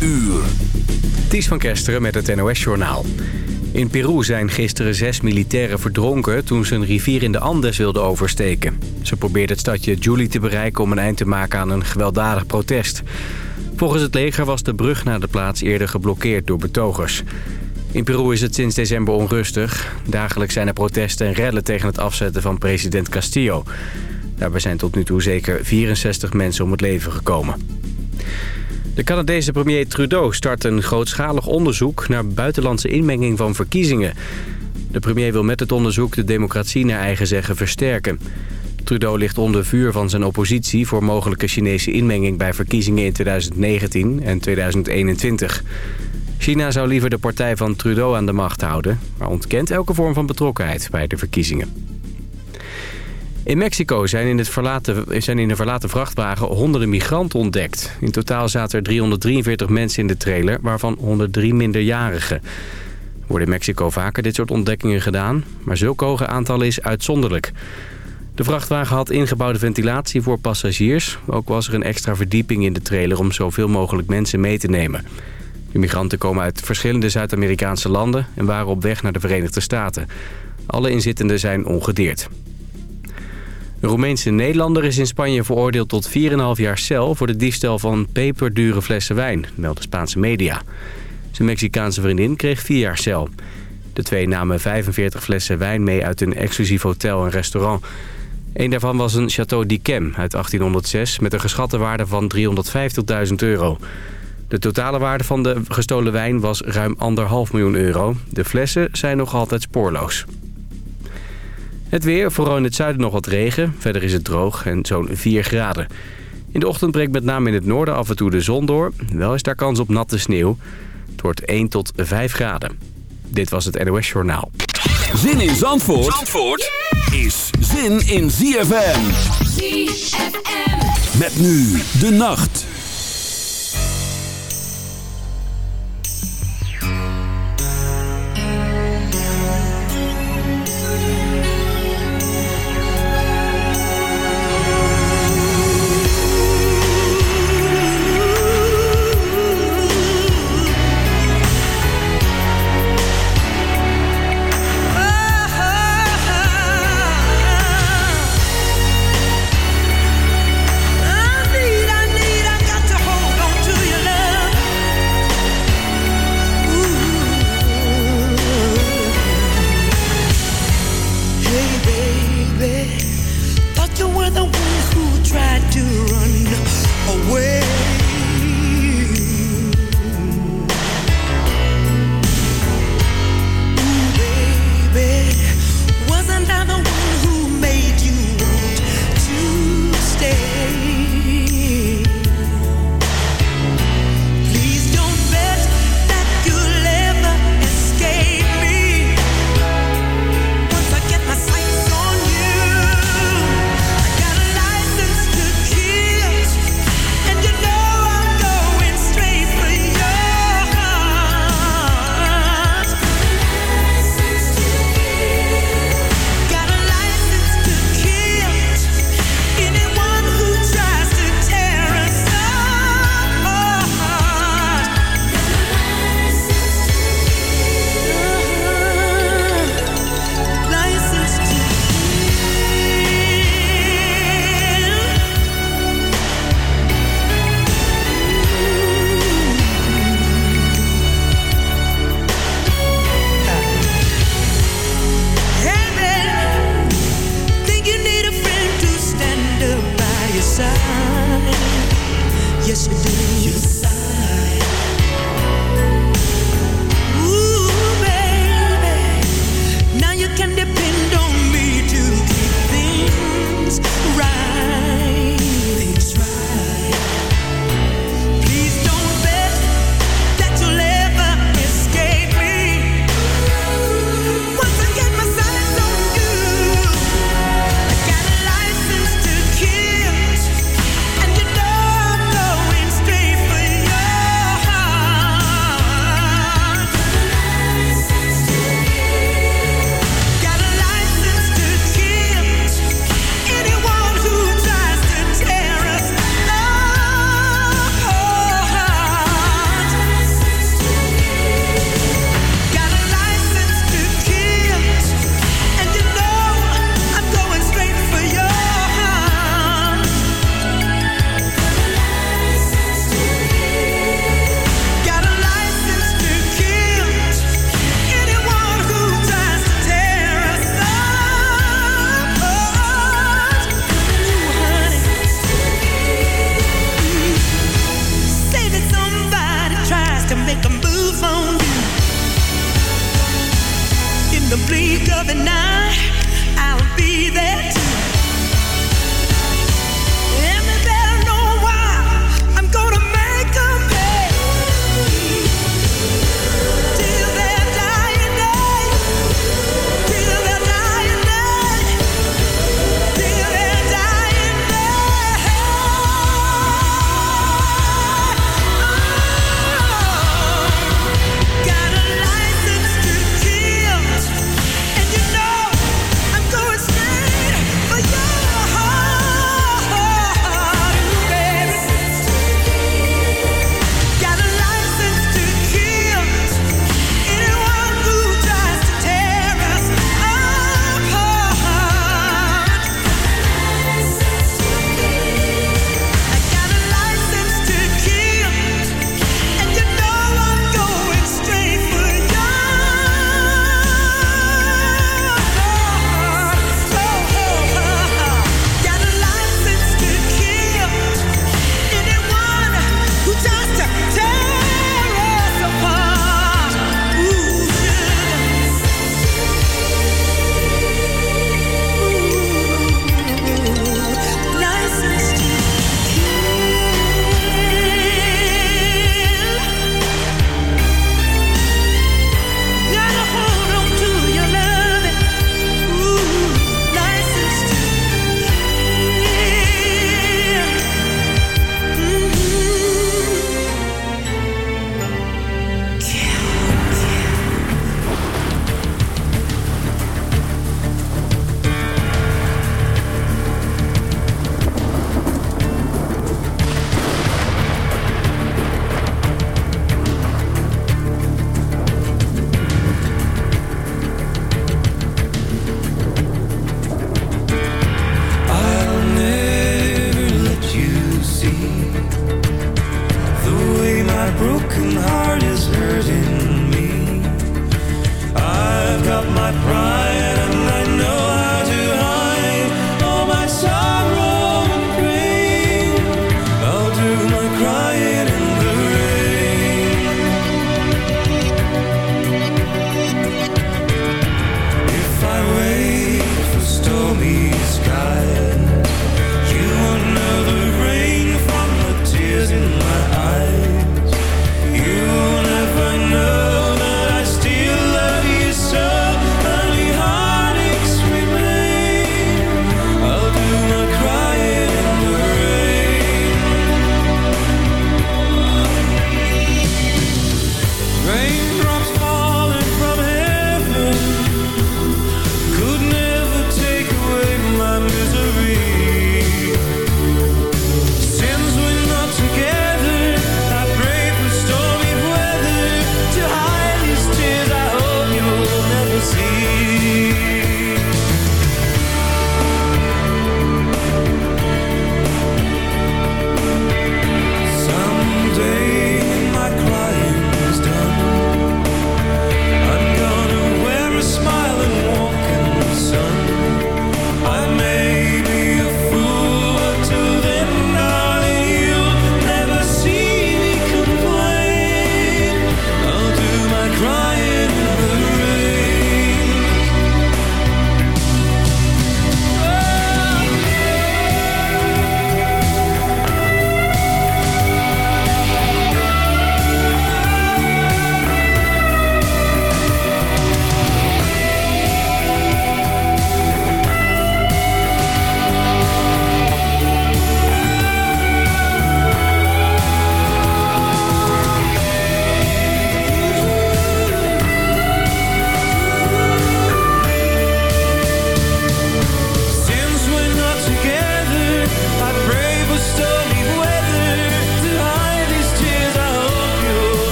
uur. Ties van Kesteren met het NOS-journaal. In Peru zijn gisteren zes militairen verdronken toen ze een rivier in de Andes wilden oversteken. Ze probeerden het stadje Juli te bereiken om een eind te maken aan een gewelddadig protest. Volgens het leger was de brug naar de plaats eerder geblokkeerd door betogers. In Peru is het sinds december onrustig. Dagelijks zijn er protesten en rellen tegen het afzetten van president Castillo. Daarbij zijn tot nu toe zeker 64 mensen om het leven gekomen. De Canadese premier Trudeau start een grootschalig onderzoek... naar buitenlandse inmenging van verkiezingen. De premier wil met het onderzoek de democratie naar eigen zeggen versterken. Trudeau ligt onder vuur van zijn oppositie... voor mogelijke Chinese inmenging bij verkiezingen in 2019 en 2021. China zou liever de partij van Trudeau aan de macht houden... maar ontkent elke vorm van betrokkenheid bij de verkiezingen. In Mexico zijn in, het verlaten, zijn in een verlaten vrachtwagen honderden migranten ontdekt. In totaal zaten er 343 mensen in de trailer, waarvan 103 minderjarigen. Worden in Mexico vaker dit soort ontdekkingen gedaan, maar zulke hoge aantallen is uitzonderlijk. De vrachtwagen had ingebouwde ventilatie voor passagiers. Ook was er een extra verdieping in de trailer om zoveel mogelijk mensen mee te nemen. De migranten komen uit verschillende Zuid-Amerikaanse landen en waren op weg naar de Verenigde Staten. Alle inzittenden zijn ongedeerd. Een Roemeense Nederlander is in Spanje veroordeeld tot 4,5 jaar cel... voor de diefstal van peperdure flessen wijn, melden Spaanse media. Zijn Mexicaanse vriendin kreeg 4 jaar cel. De twee namen 45 flessen wijn mee uit een exclusief hotel en restaurant. Een daarvan was een Château d'Yquem uit 1806... met een geschatte waarde van 350.000 euro. De totale waarde van de gestolen wijn was ruim 1,5 miljoen euro. De flessen zijn nog altijd spoorloos. Het weer, vooral in het zuiden nog wat regen. Verder is het droog en zo'n 4 graden. In de ochtend breekt met name in het noorden af en toe de zon door. Wel is daar kans op natte sneeuw. Het wordt 1 tot 5 graden. Dit was het NOS Journaal. Zin in Zandvoort, Zandvoort is zin in ZFM. ZFM. Met nu de nacht.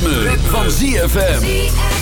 Ritme, ritme. van ZFM.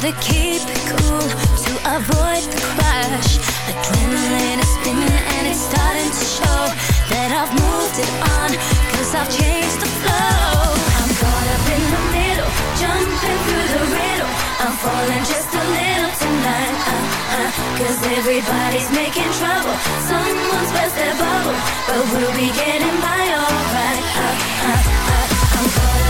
To keep it cool to avoid the crash. Adrenaline is spinning and it's starting to show That I've moved it on, cause I've changed the flow. I'm caught up in the middle, jumping through the riddle. I'm falling just a little tonight, uh, uh, everybody's making trouble. Someone's burst their bubble, but we'll be getting by alright uh, uh, uh, I'm caught up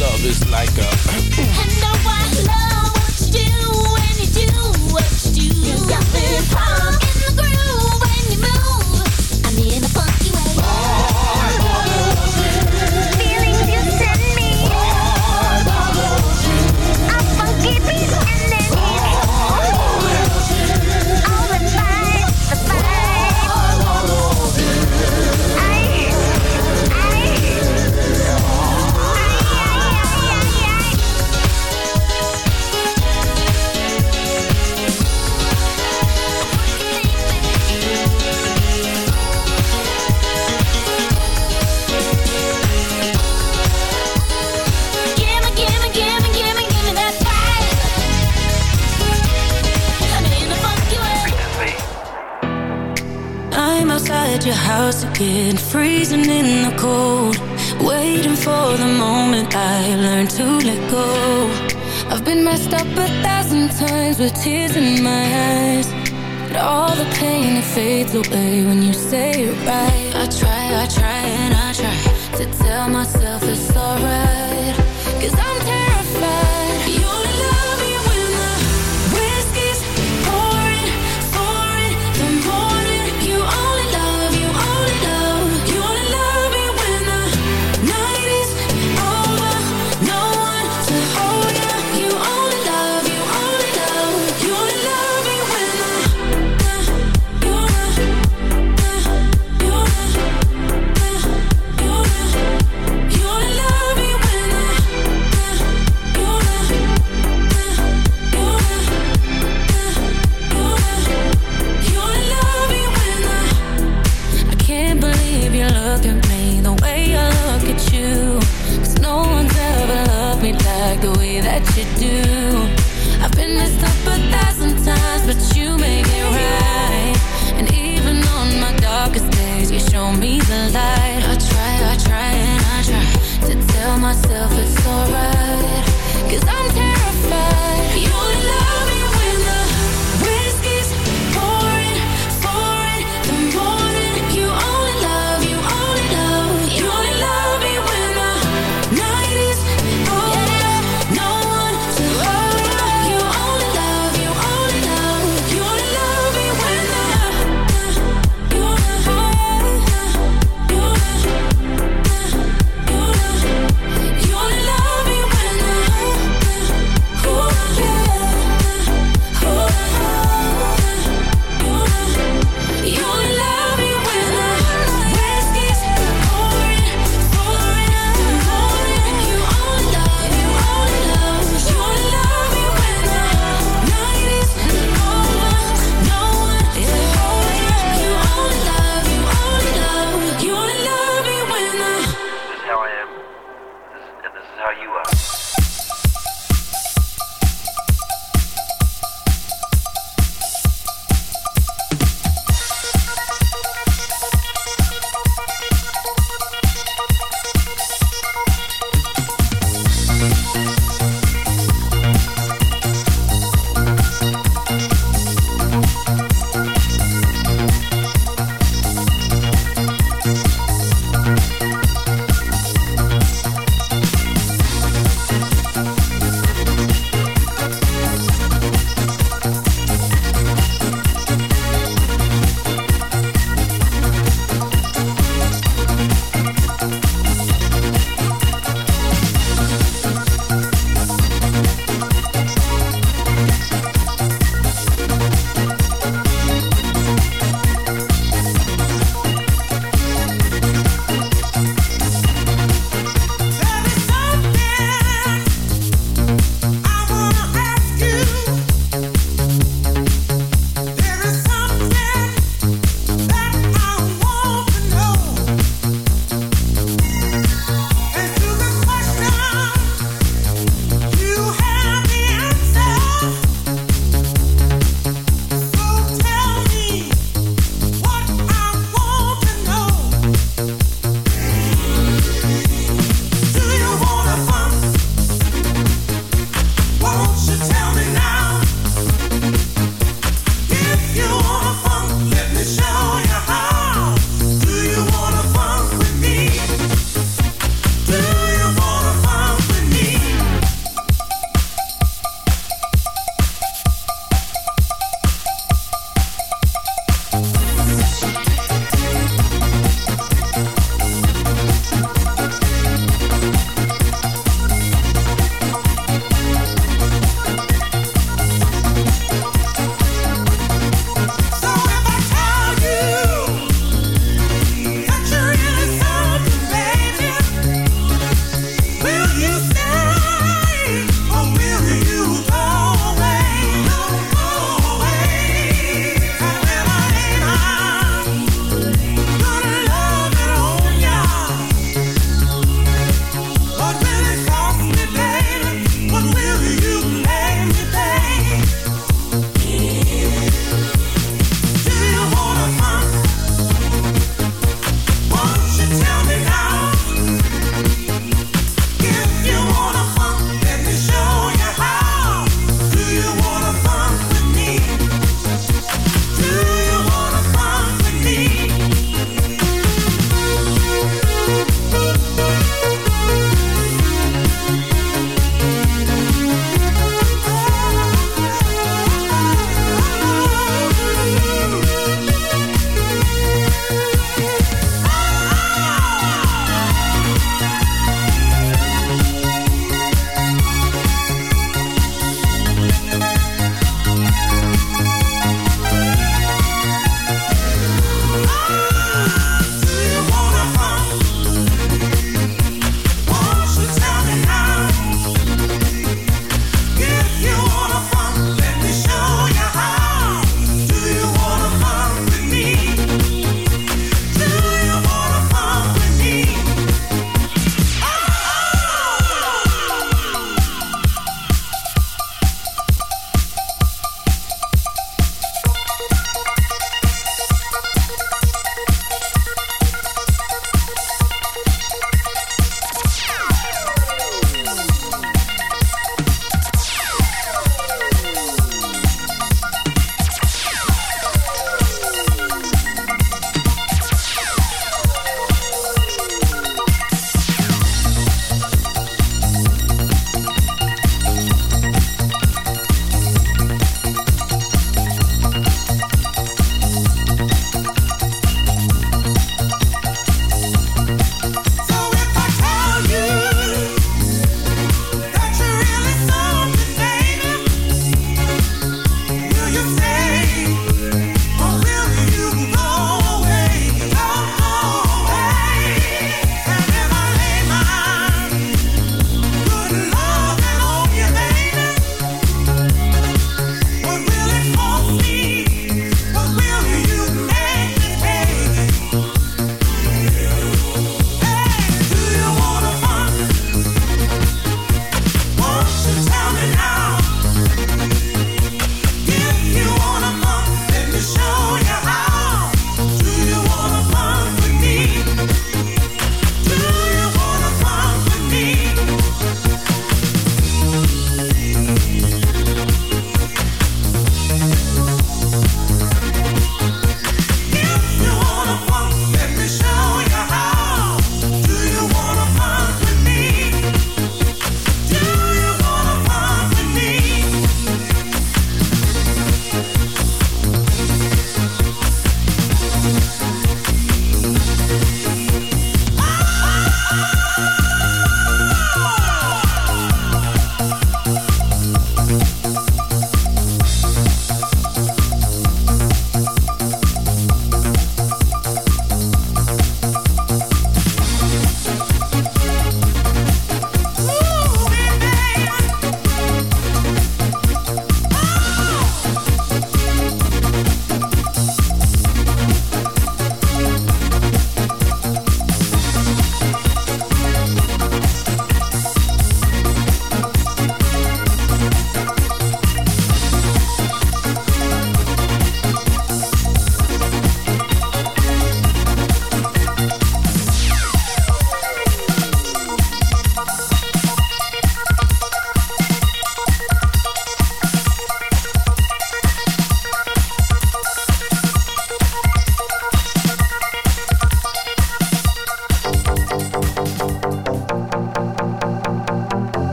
love is like a.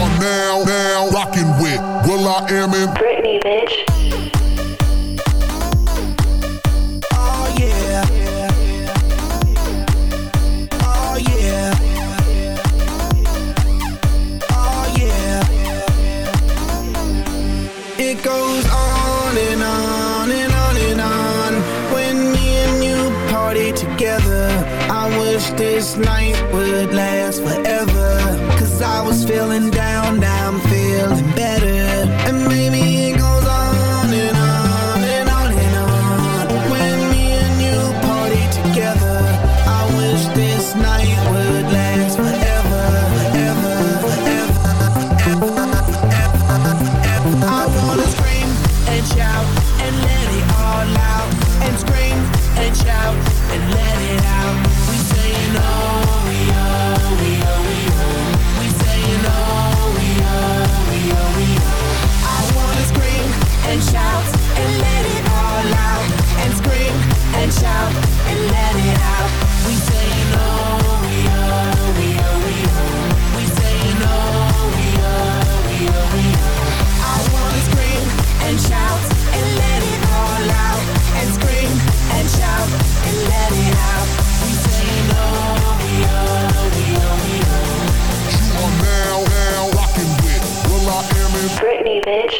are now, now rocking with will.i.am in Britney, bitch. Oh yeah. Oh yeah. Oh yeah. It goes on and on and on and on when me and you party together. I wish this night would last forever. Cause I was feeling down, Britney,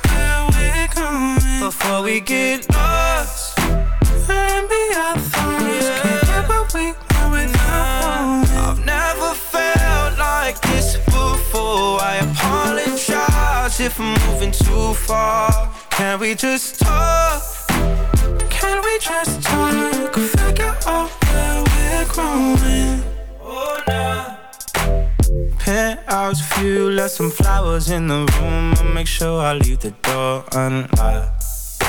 before we get lost. Maybe our thoughts can't get what we want without knowing. I've never felt like this before. I apologize if I'm moving too far. Can we just talk? Can we just talk? Figure out where we're growing. Oh, nah. Penthouse view, left some flowers in the room. I'll make sure I leave the door unlocked.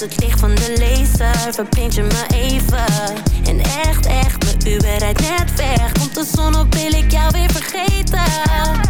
het licht van de laser verblindt je me even. En echt, echt, mijn Uber rijdt net weg. Komt de zon op, wil ik jou weer vergeten.